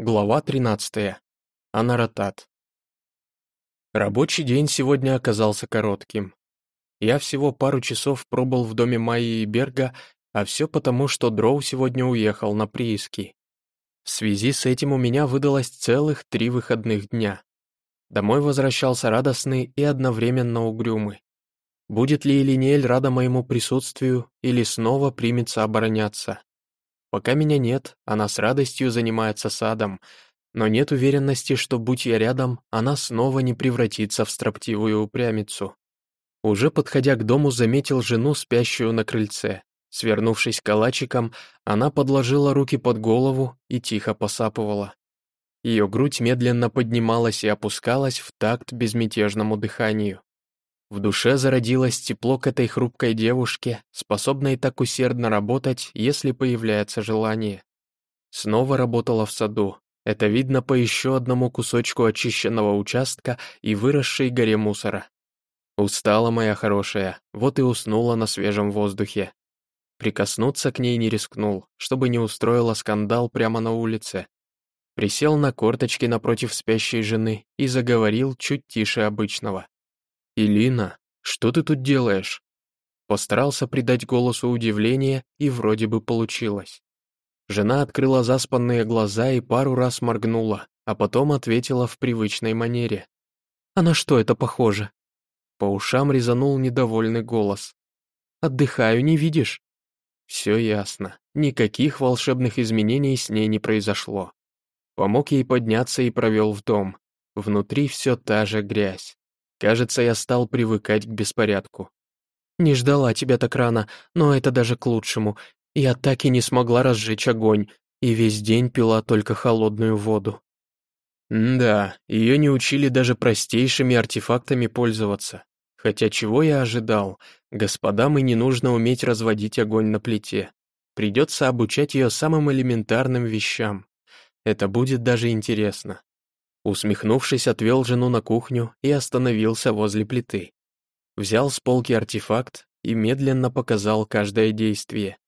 Глава 13. Анаратат. Рабочий день сегодня оказался коротким. Я всего пару часов пробыл в доме Майи и Берга, а все потому, что Дроу сегодня уехал на прииски. В связи с этим у меня выдалось целых три выходных дня. Домой возвращался радостный и одновременно угрюмый. Будет ли Элинель рада моему присутствию или снова примется обороняться? Пока меня нет, она с радостью занимается садом, но нет уверенности, что, будь я рядом, она снова не превратится в строптивую упрямицу. Уже подходя к дому, заметил жену, спящую на крыльце. Свернувшись калачиком, она подложила руки под голову и тихо посапывала. Ее грудь медленно поднималась и опускалась в такт безмятежному дыханию. В душе зародилось тепло к этой хрупкой девушке, способной так усердно работать, если появляется желание. Снова работала в саду. Это видно по еще одному кусочку очищенного участка и выросшей горе мусора. Устала моя хорошая, вот и уснула на свежем воздухе. Прикоснуться к ней не рискнул, чтобы не устроила скандал прямо на улице. Присел на корточки напротив спящей жены и заговорил чуть тише обычного. «Илина, что ты тут делаешь?» Постарался придать голосу удивление, и вроде бы получилось. Жена открыла заспанные глаза и пару раз моргнула, а потом ответила в привычной манере. «А на что это похоже?» По ушам резанул недовольный голос. «Отдыхаю, не видишь?» Все ясно. Никаких волшебных изменений с ней не произошло. Помог ей подняться и провел в дом. Внутри все та же грязь. Кажется, я стал привыкать к беспорядку. «Не ждала тебя так рано, но это даже к лучшему. Я так и не смогла разжечь огонь, и весь день пила только холодную воду». да, ее не учили даже простейшими артефактами пользоваться. Хотя чего я ожидал? Господам и не нужно уметь разводить огонь на плите. Придется обучать ее самым элементарным вещам. Это будет даже интересно. Усмехнувшись, отвел жену на кухню и остановился возле плиты. Взял с полки артефакт и медленно показал каждое действие.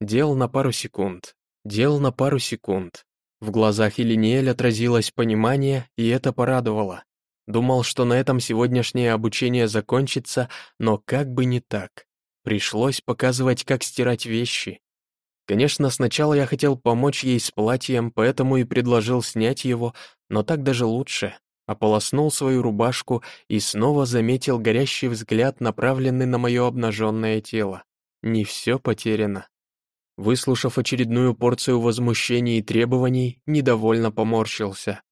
Дел на пару секунд, дел на пару секунд. В глазах Элиниэль отразилось понимание, и это порадовало. Думал, что на этом сегодняшнее обучение закончится, но как бы не так. Пришлось показывать, как стирать вещи, Конечно, сначала я хотел помочь ей с платьем, поэтому и предложил снять его, но так даже лучше. Ополоснул свою рубашку и снова заметил горящий взгляд, направленный на мое обнаженное тело. Не все потеряно. Выслушав очередную порцию возмущений и требований, недовольно поморщился.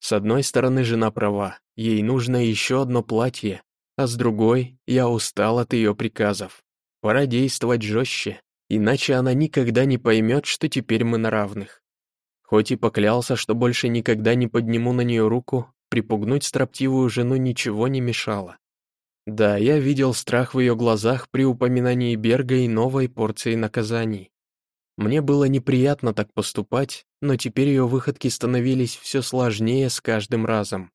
С одной стороны, жена права, ей нужно еще одно платье, а с другой, я устал от ее приказов. Пора действовать жестче, иначе она никогда не поймет, что теперь мы на равных. Хоть и поклялся, что больше никогда не подниму на нее руку, припугнуть строптивую жену ничего не мешало. Да, я видел страх в ее глазах при упоминании Берга и новой порции наказаний. Мне было неприятно так поступать, но теперь ее выходки становились все сложнее с каждым разом.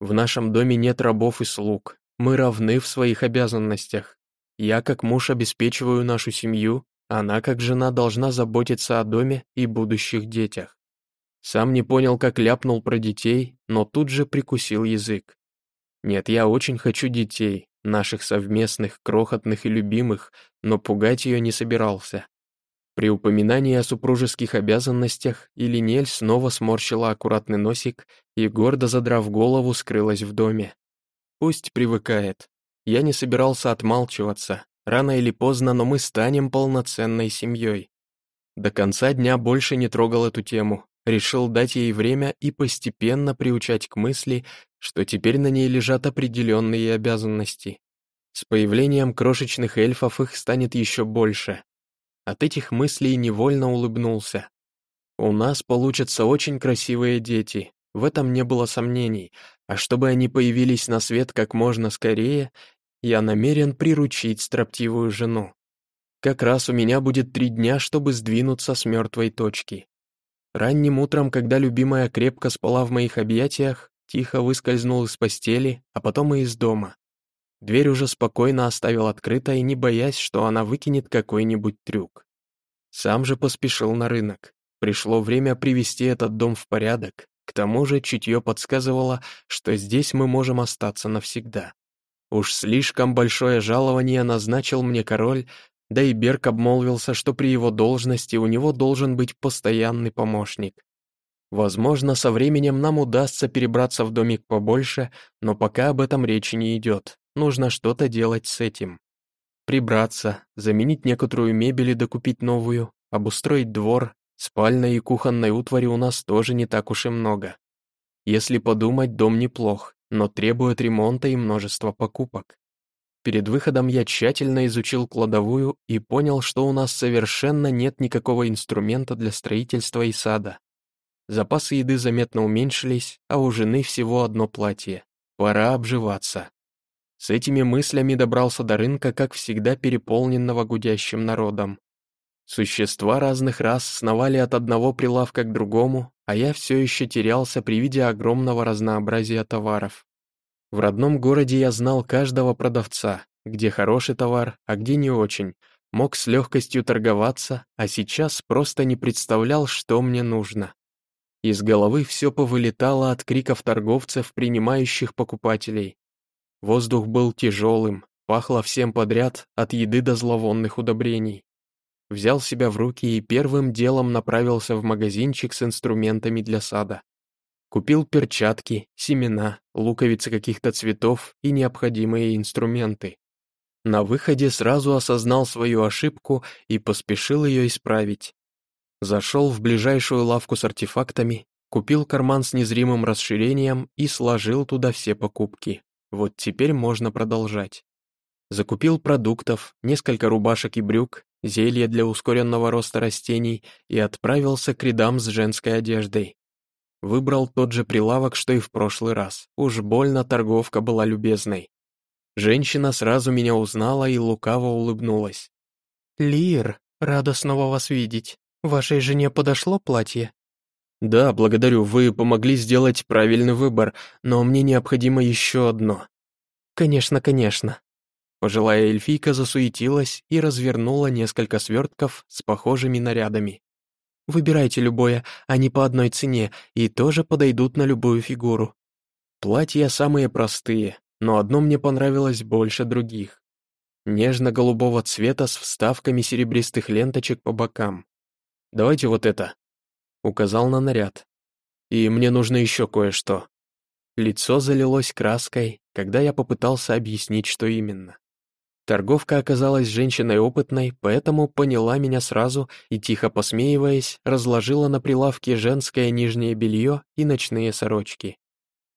В нашем доме нет рабов и слуг, мы равны в своих обязанностях. Я как муж обеспечиваю нашу семью, она, как жена, должна заботиться о доме и будущих детях. Сам не понял, как ляпнул про детей, но тут же прикусил язык. Нет, я очень хочу детей, наших совместных, крохотных и любимых, но пугать ее не собирался. При упоминании о супружеских обязанностях Илинель снова сморщила аккуратный носик и, гордо задрав голову, скрылась в доме. Пусть привыкает. Я не собирался отмалчиваться, Рано или поздно, но мы станем полноценной семьей. До конца дня больше не трогал эту тему, решил дать ей время и постепенно приучать к мысли, что теперь на ней лежат определенные обязанности. С появлением крошечных эльфов их станет еще больше. От этих мыслей невольно улыбнулся. У нас получатся очень красивые дети, в этом не было сомнений, а чтобы они появились на свет как можно скорее, я намерен приручить строптивую жену. Как раз у меня будет три дня, чтобы сдвинуться с мертвой точки. Ранним утром, когда любимая крепко спала в моих объятиях, тихо выскользнул из постели, а потом и из дома. Дверь уже спокойно оставил открытой, не боясь, что она выкинет какой-нибудь трюк. Сам же поспешил на рынок. Пришло время привести этот дом в порядок. К тому же чутье подсказывало, что здесь мы можем остаться навсегда. Уж слишком большое жалование назначил мне король, да и Берг обмолвился, что при его должности у него должен быть постоянный помощник. Возможно, со временем нам удастся перебраться в домик побольше, но пока об этом речи не идет. Нужно что-то делать с этим. Прибраться, заменить некоторую мебель и докупить новую, обустроить двор, спальной и кухонной утвари у нас тоже не так уж и много. Если подумать, дом неплох, но требует ремонта и множества покупок. Перед выходом я тщательно изучил кладовую и понял, что у нас совершенно нет никакого инструмента для строительства и сада. Запасы еды заметно уменьшились, а у жены всего одно платье. Пора обживаться. С этими мыслями добрался до рынка, как всегда переполненного гудящим народом. Существа разных рас сновали от одного прилавка к другому, а я все еще терялся при виде огромного разнообразия товаров. В родном городе я знал каждого продавца, где хороший товар, а где не очень, мог с легкостью торговаться, а сейчас просто не представлял, что мне нужно. Из головы все повылетало от криков торговцев, принимающих покупателей. Воздух был тяжелым, пахло всем подряд, от еды до зловонных удобрений. Взял себя в руки и первым делом направился в магазинчик с инструментами для сада. Купил перчатки, семена, луковицы каких-то цветов и необходимые инструменты. На выходе сразу осознал свою ошибку и поспешил ее исправить. Зашел в ближайшую лавку с артефактами, купил карман с незримым расширением и сложил туда все покупки. Вот теперь можно продолжать. Закупил продуктов, несколько рубашек и брюк, зелье для ускоренного роста растений и отправился к рядам с женской одеждой. Выбрал тот же прилавок, что и в прошлый раз. Уж больно торговка была любезной. Женщина сразу меня узнала и лукаво улыбнулась. «Лир, рада снова вас видеть. Вашей жене подошло платье?» «Да, благодарю, вы помогли сделать правильный выбор, но мне необходимо еще одно». «Конечно, конечно». Пожилая эльфийка засуетилась и развернула несколько свертков с похожими нарядами. «Выбирайте любое, они по одной цене и тоже подойдут на любую фигуру. Платья самые простые, но одно мне понравилось больше других. Нежно-голубого цвета с вставками серебристых ленточек по бокам. Давайте вот это». Указал на наряд. «И мне нужно еще кое-что». Лицо залилось краской, когда я попытался объяснить, что именно. Торговка оказалась женщиной опытной, поэтому поняла меня сразу и, тихо посмеиваясь, разложила на прилавке женское нижнее белье и ночные сорочки.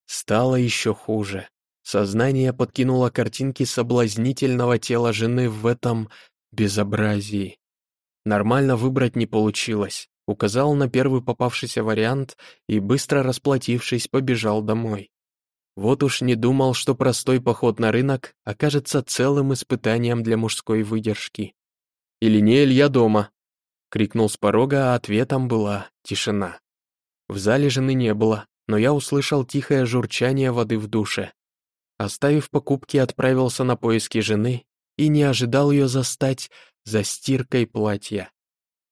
Стало еще хуже. Сознание подкинуло картинки соблазнительного тела жены в этом безобразии. Нормально выбрать не получилось. Указал на первый попавшийся вариант и, быстро расплатившись, побежал домой. Вот уж не думал, что простой поход на рынок окажется целым испытанием для мужской выдержки. «Или не Илья дома?» — крикнул с порога, а ответом была тишина. В зале жены не было, но я услышал тихое журчание воды в душе. Оставив покупки, отправился на поиски жены и не ожидал ее застать за стиркой платья.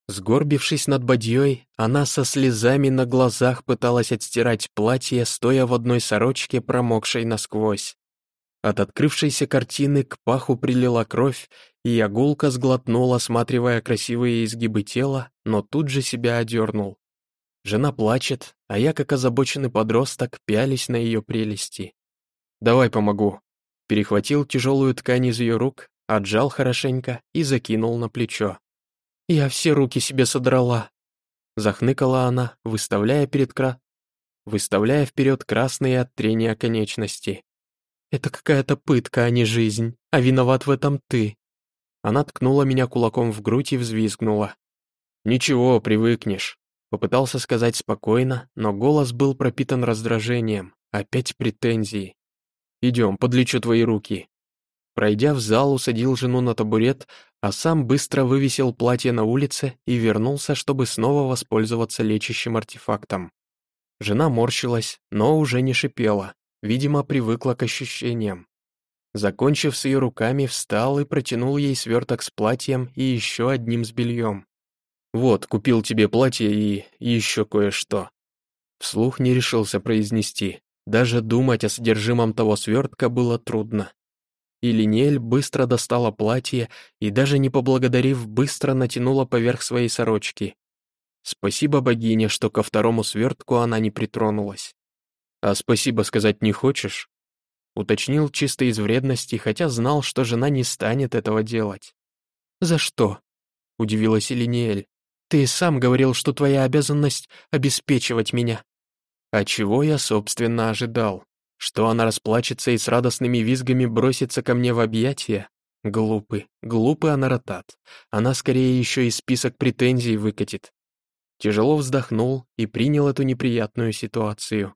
Сгорбившись над бадьей, она со слезами на глазах пыталась отстирать платье, стоя в одной сорочке, промокшей насквозь. От открывшейся картины к паху прилила кровь, и я гулко сглотнул, осматривая красивые изгибы тела, но тут же себя одернул. Жена плачет, а я, как озабоченный подросток, пялись на ее прелести. «Давай помогу». Перехватил тяжелую ткань из ее рук, отжал хорошенько и закинул на плечо. «Я все руки себе содрала», — захныкала она, выставляя перед кра... выставляя вперед красные от трения конечности. «Это какая-то пытка, а не жизнь, а виноват в этом ты». Она ткнула меня кулаком в грудь и взвизгнула. «Ничего, привыкнешь», — попытался сказать спокойно, но голос был пропитан раздражением, опять претензии. «Идем, подлечу твои руки». Пройдя в зал, усадил жену на табурет, а сам быстро вывесил платье на улице и вернулся, чтобы снова воспользоваться лечащим артефактом. Жена морщилась, но уже не шипела, видимо, привыкла к ощущениям. Закончив с ее руками, встал и протянул ей сверток с платьем и еще одним с бельем. Вот, купил тебе платье и еще кое-что». Вслух не решился произнести. Даже думать о содержимом того свертка было трудно. И Линель быстро достала платье и, даже не поблагодарив, быстро натянула поверх своей сорочки. Спасибо богине, что ко второму свертку она не притронулась. «А спасибо сказать не хочешь?» Уточнил чисто из вредности, хотя знал, что жена не станет этого делать. «За что?» — удивилась Элиниэль. «Ты сам говорил, что твоя обязанность — обеспечивать меня». А чего я, собственно, ожидал? Что она расплачется и с радостными визгами бросится ко мне в объятия? Глупый, глупый Анаратат. Она скорее еще и список претензий выкатит. Тяжело вздохнул и принял эту неприятную ситуацию.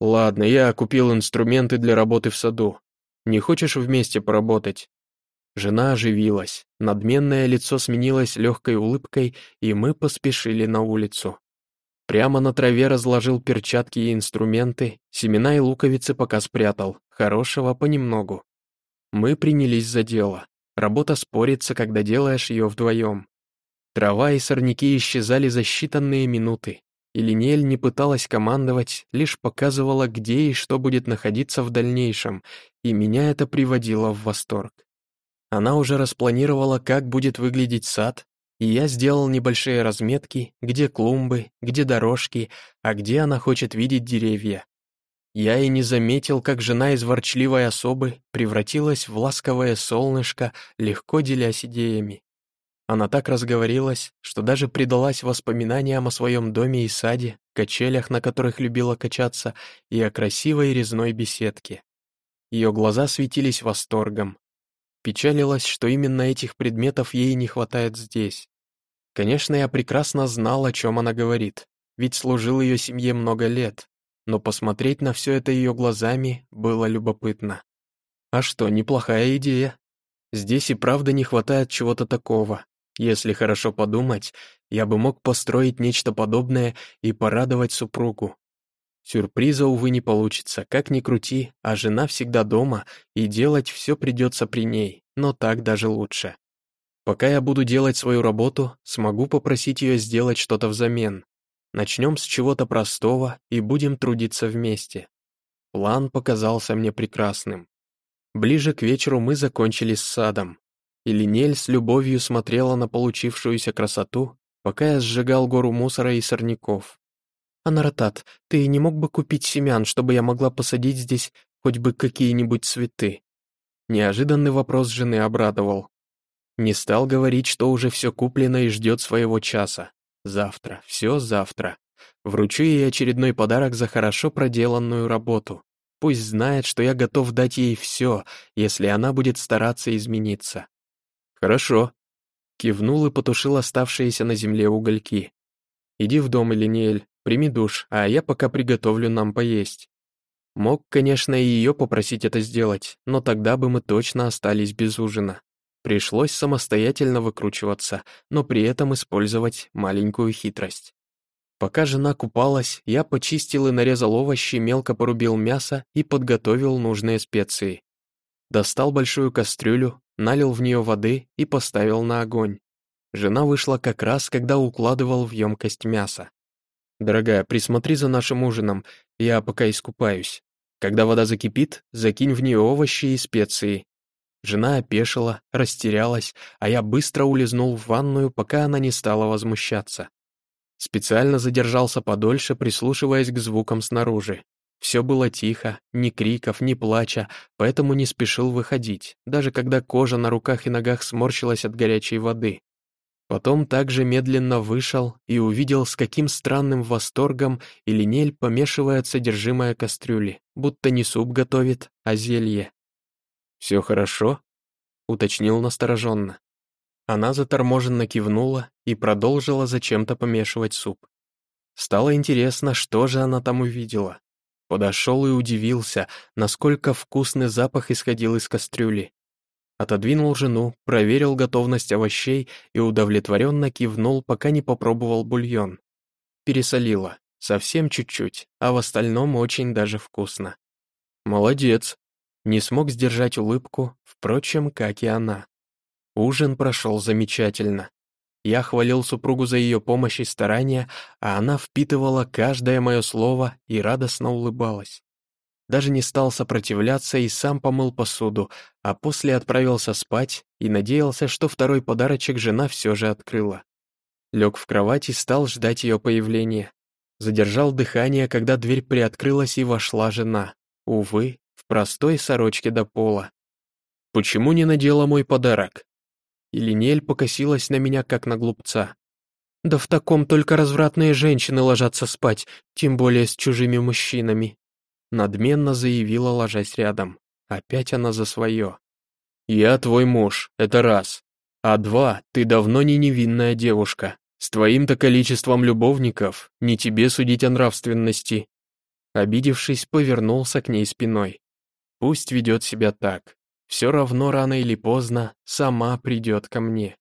«Ладно, я купил инструменты для работы в саду. Не хочешь вместе поработать?» Жена оживилась, надменное лицо сменилось легкой улыбкой, и мы поспешили на улицу. Прямо на траве разложил перчатки и инструменты, семена и луковицы пока спрятал, хорошего понемногу. Мы принялись за дело. Работа спорится, когда делаешь ее вдвоем. Трава и сорняки исчезали за считанные минуты, и Линель не пыталась командовать, лишь показывала, где и что будет находиться в дальнейшем, и меня это приводило в восторг. Она уже распланировала, как будет выглядеть сад, и я сделал небольшие разметки, где клумбы, где дорожки, а где она хочет видеть деревья. Я и не заметил, как жена из ворчливой особы превратилась в ласковое солнышко, легко делясь идеями. Она так разговорилась, что даже предалась воспоминаниям о своем доме и саде, качелях, на которых любила качаться, и о красивой резной беседке. Ее глаза светились восторгом, Печалилась, что именно этих предметов ей не хватает здесь. Конечно, я прекрасно знал, о чем она говорит, ведь служил ее семье много лет, но посмотреть на все это ее глазами было любопытно. А что, неплохая идея. Здесь и правда не хватает чего-то такого. Если хорошо подумать, я бы мог построить нечто подобное и порадовать супругу. Сюрприза, увы, не получится, как ни крути, а жена всегда дома, и делать все придется при ней, но так даже лучше. Пока я буду делать свою работу, смогу попросить ее сделать что-то взамен. Начнем с чего-то простого и будем трудиться вместе. План показался мне прекрасным. Ближе к вечеру мы закончили с садом. И Линель с любовью смотрела на получившуюся красоту, пока я сжигал гору мусора и сорняков. «Анаратат, ты не мог бы купить семян, чтобы я могла посадить здесь хоть бы какие-нибудь цветы?» Неожиданный вопрос жены обрадовал. Не стал говорить, что уже все куплено и ждет своего часа. Завтра, все завтра. Вручу ей очередной подарок за хорошо проделанную работу. Пусть знает, что я готов дать ей все, если она будет стараться измениться. «Хорошо», — кивнул и потушил оставшиеся на земле угольки. «Иди в дом, Элиниэль, Прими душ, а я пока приготовлю нам поесть». Мог, конечно, и ее попросить это сделать, но тогда бы мы точно остались без ужина. Пришлось самостоятельно выкручиваться, но при этом использовать маленькую хитрость. Пока жена купалась, я почистил и нарезал овощи, мелко порубил мясо и подготовил нужные специи. Достал большую кастрюлю, налил в нее воды и поставил на огонь. Жена вышла как раз, когда укладывал в емкость мясо. «Дорогая, присмотри за нашим ужином, я пока искупаюсь. Когда вода закипит, закинь в нее овощи и специи». Жена опешила, растерялась, а я быстро улизнул в ванную, пока она не стала возмущаться. Специально задержался подольше, прислушиваясь к звукам снаружи. Все было тихо, ни криков, ни плача, поэтому не спешил выходить, даже когда кожа на руках и ногах сморщилась от горячей воды. Потом также медленно вышел и увидел, с каким странным восторгом Илинель помешивает содержимое кастрюли, будто не суп готовит, а зелье. «Все хорошо?» — уточнил настороженно. Она заторможенно кивнула и продолжила зачем-то помешивать суп. Стало интересно, что же она там увидела. Подошел и удивился, насколько вкусный запах исходил из кастрюли. Отодвинул жену, проверил готовность овощей и удовлетворенно кивнул, пока не попробовал бульон. Пересолила, совсем чуть-чуть, а в остальном очень даже вкусно. Молодец. Не смог сдержать улыбку, впрочем, как и она. Ужин прошел замечательно. Я хвалил супругу за ее помощь и старания, а она впитывала каждое мое слово и радостно улыбалась. Даже не стал сопротивляться и сам помыл посуду, а после отправился спать и надеялся, что второй подарочек жена все же открыла. Лег в кровать и стал ждать ее появления. Задержал дыхание, когда дверь приоткрылась и вошла жена. Увы, в простой сорочке до пола. «Почему не надела мой подарок?» И Линель покосилась на меня, как на глупца. «Да в таком только развратные женщины ложатся спать, тем более с чужими мужчинами», надменно заявила, ложась рядом. Опять она за свое. «Я твой муж, это раз. А два, ты давно не невинная девушка. С твоим-то количеством любовников не тебе судить о нравственности». Обидевшись, повернулся к ней спиной. Пусть ведет себя так. Все равно рано или поздно сама придет ко мне.